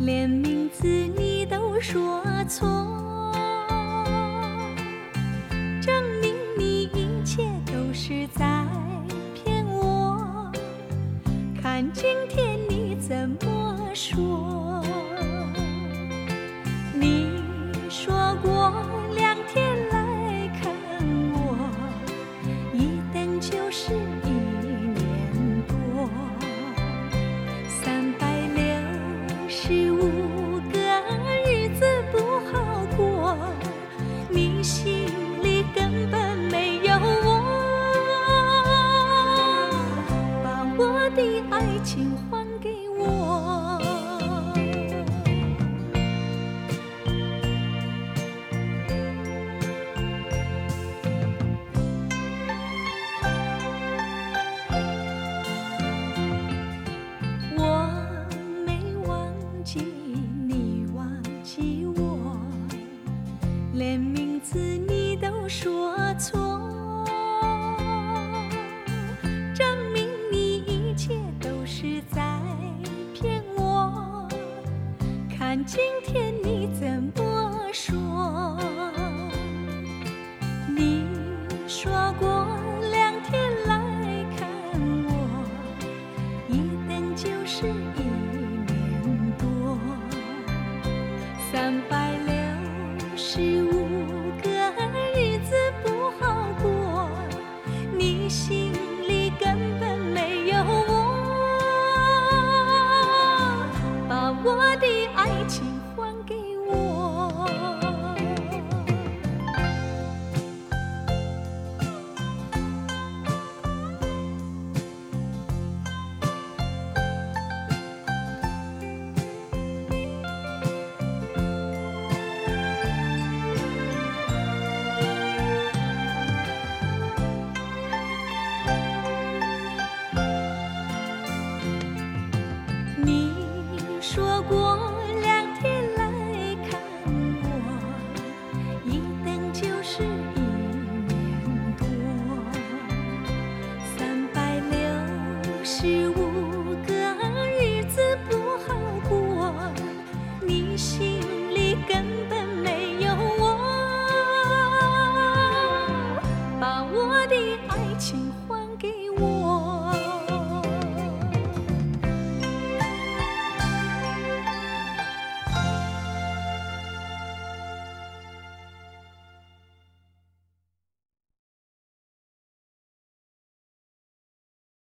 连名字你都说错，证明你一切都是在骗我。看今天你怎么说？的爱情还给我。我没忘记你忘记我，连名字你都说错，今天你怎么说？你说过两天来看我。一等就是一年多，三百六十的爱情十五个日子不好过，你心